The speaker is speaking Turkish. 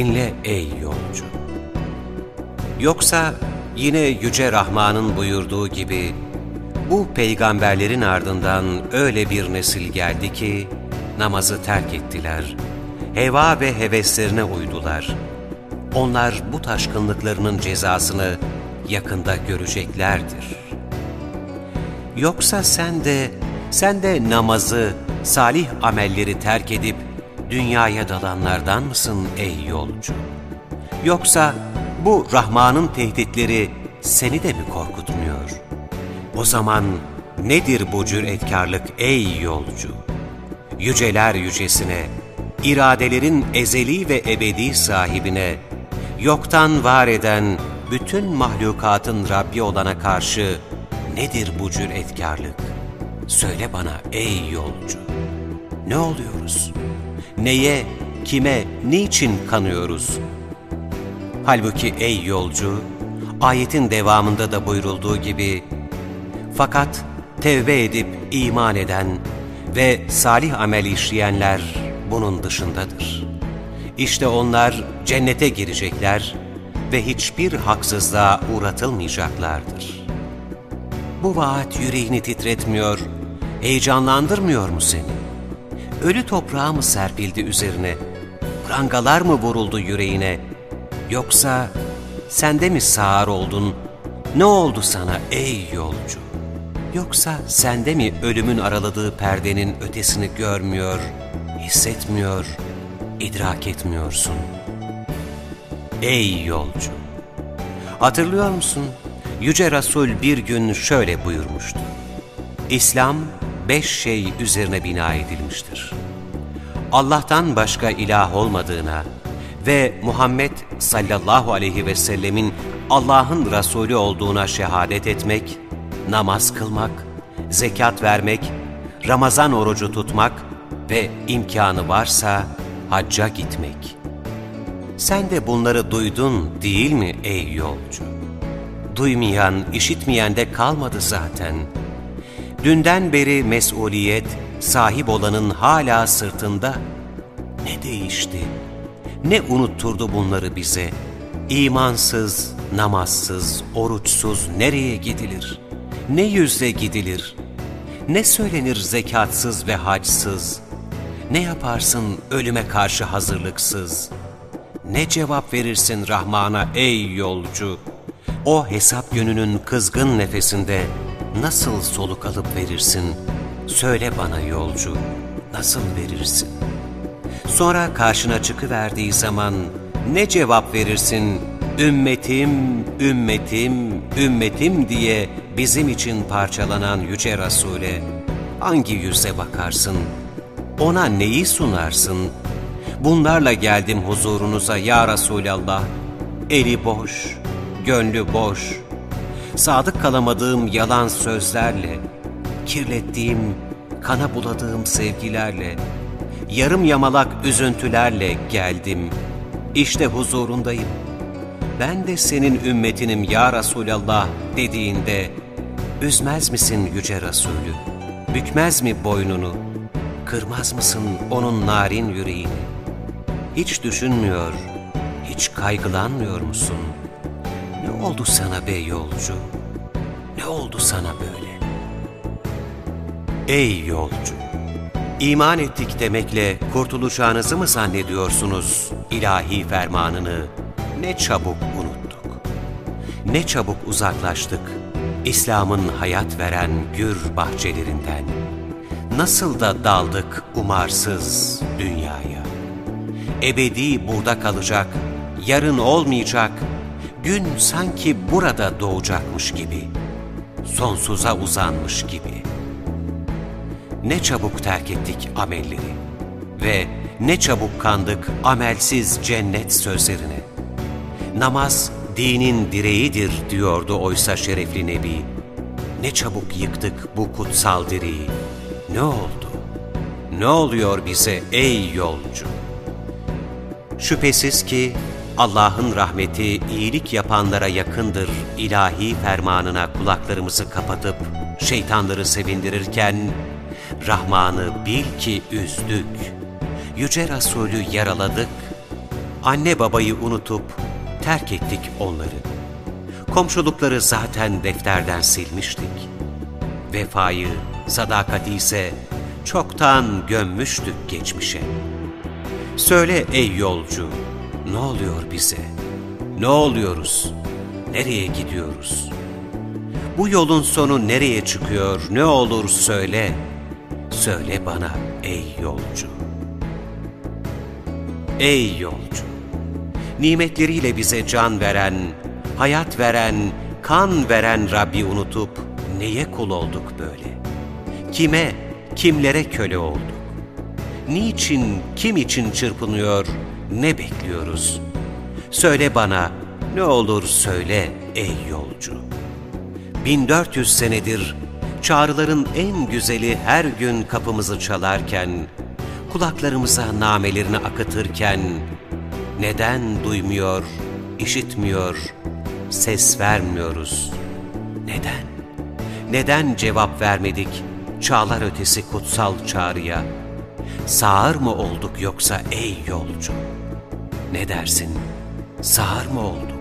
dinle ey yolcu. Yoksa yine Yüce Rahman'ın buyurduğu gibi, bu peygamberlerin ardından öyle bir nesil geldi ki, namazı terk ettiler, heva ve heveslerine uydular. Onlar bu taşkınlıklarının cezasını yakında göreceklerdir. Yoksa sen de, sen de namazı, salih amelleri terk edip dünyaya dalanlardan mısın ey yolcu? Yoksa bu Rahman'ın tehditleri seni de mi korkutmuyor? O zaman nedir bu cüretkarlık ey yolcu? Yüceler yücesine, iradelerin ezeli ve ebedi sahibine, yoktan var eden bütün mahlukatın Rabbi olana karşı nedir bu cüretkarlık? Söyle bana ey yolcu. Ne oluyoruz? Neye, kime, niçin kanıyoruz? Halbuki ey yolcu, ayetin devamında da buyurulduğu gibi, fakat tevbe edip iman eden ve salih amel işleyenler bunun dışındadır. İşte onlar cennete girecekler ve hiçbir haksızlığa uğratılmayacaklardır. Bu vaat yüreğini titretmiyor, heyecanlandırmıyor mu seni? Ölü toprağa mı serpildi üzerine? Prangalar mı vuruldu yüreğine? Yoksa sende mi sağır oldun? Ne oldu sana ey yolcu? Yoksa sende mi ölümün araladığı perdenin ötesini görmüyor, hissetmiyor, idrak etmiyorsun? Ey yolcu! Hatırlıyor musun? Yüce Resul bir gün şöyle buyurmuştu. İslam beş şey üzerine bina edilmiştir. Allah'tan başka ilah olmadığına ve Muhammed sallallahu aleyhi ve sellemin Allah'ın Resulü olduğuna şehadet etmek, namaz kılmak, zekat vermek, Ramazan orucu tutmak ve imkanı varsa hacca gitmek. Sen de bunları duydun değil mi ey yolcu? Duymayan, işitmeyen de kalmadı zaten. Dünden beri mesuliyet sahip olanın hala sırtında. Ne değişti? Ne unutturdu bunları bize? İmansız, namazsız, oruçsuz nereye gidilir? Ne yüzle gidilir? Ne söylenir zekatsız ve hacsız? Ne yaparsın ölüme karşı hazırlıksız? Ne cevap verirsin Rahman'a ey yolcu? O hesap gününün kızgın nefesinde nasıl soluk alıp verirsin? Söyle bana yolcu, nasıl verirsin? Sonra karşına çıkıverdiği zaman ne cevap verirsin? Ümmetim, ümmetim, ümmetim diye bizim için parçalanan Yüce Resul'e hangi yüze bakarsın? Ona neyi sunarsın? Bunlarla geldim huzurunuza ya Resulallah. Eli boş, gönlü boş, sadık kalamadığım yalan sözlerle, kirlettiğim, kana buladığım sevgilerle, yarım yamalak üzüntülerle geldim. İşte huzurundayım. Ben de senin ümmetinim ya Resulallah dediğinde, üzmez misin yüce Resulü? Bükmez mi boynunu? Kırmaz mısın onun narin yüreğini? Hiç düşünmüyor, hiç kaygılanmıyor musun? Ne oldu sana be yolcu? Ne oldu sana böyle? Ey yolcu! İman ettik demekle kurtulacağınızı mı zannediyorsunuz ilahi fermanını? Ne çabuk unuttuk. Ne çabuk uzaklaştık İslam'ın hayat veren gür bahçelerinden. Nasıl da daldık umarsız dünyaya. Ebedi burada kalacak, yarın olmayacak, gün sanki burada doğacakmış gibi, sonsuza uzanmış gibi. Ne çabuk terk ettik amelleri ve ne çabuk kandık amelsiz cennet sözlerine. Namaz dinin direğidir diyordu oysa şerefli Nebi. Ne çabuk yıktık bu kutsal direği. Ne oldu? Ne oluyor bize ey yolcu? Şüphesiz ki Allah'ın rahmeti iyilik yapanlara yakındır ilahi fermanına kulaklarımızı kapatıp şeytanları sevindirirken Rahman'ı bil ki üzdük. Yüce Resulü yaraladık, Anne babayı unutup terk ettik onları. Komşulukları zaten defterden silmiştik. Vefayı, sadakati ise çoktan gömmüştük geçmişe. Söyle ey yolcu, ne oluyor bize? Ne oluyoruz? Nereye gidiyoruz? Bu yolun sonu nereye çıkıyor? Ne olur söyle. Söyle bana ey yolcu. Ey yolcu! Nimetleriyle bize can veren, hayat veren, kan veren Rabbi unutup neye kul olduk böyle? Kime, kimlere köle olduk? Niçin, kim için çırpınıyor, ne bekliyoruz? Söyle bana, ne olur söyle ey yolcu. 1400 senedir çağrıların en güzeli her gün kapımızı çalarken, kulaklarımıza namelerini akıtırken, neden duymuyor, işitmiyor, ses vermiyoruz? Neden? Neden cevap vermedik çağlar ötesi kutsal çağrıya? Sağır mı olduk yoksa ey yolcu? Ne dersin? Sağır mı olduk?